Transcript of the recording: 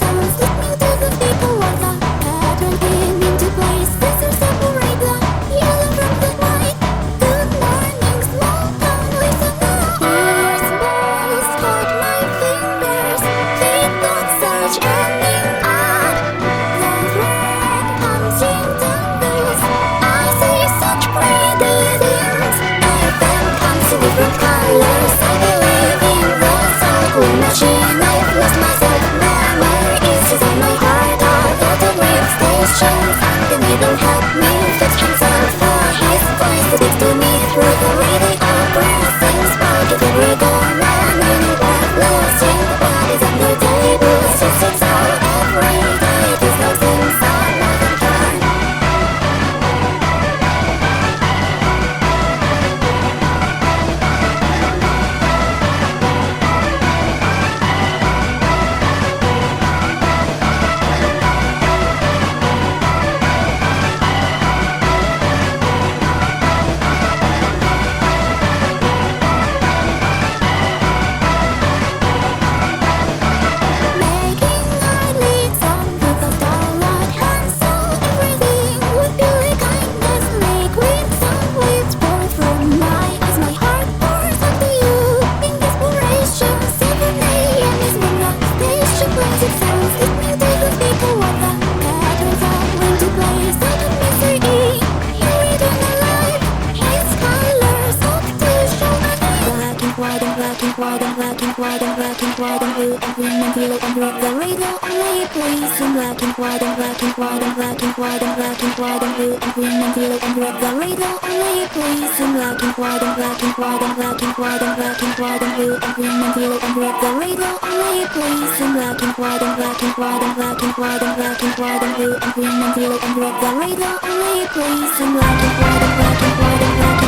someone's just trying to find a way help me. And green and yellow and red. The radio only plays in black and white and black and white and black and white and black and white and blue and green and yellow and red. The radio only plays in black and white and black and white and black and white and black and white and blue and green and yellow and red. The radio only plays in black and white and black and white and black and white and black and white and blue and green and yellow and red. The radio only plays in black and white and black and white and black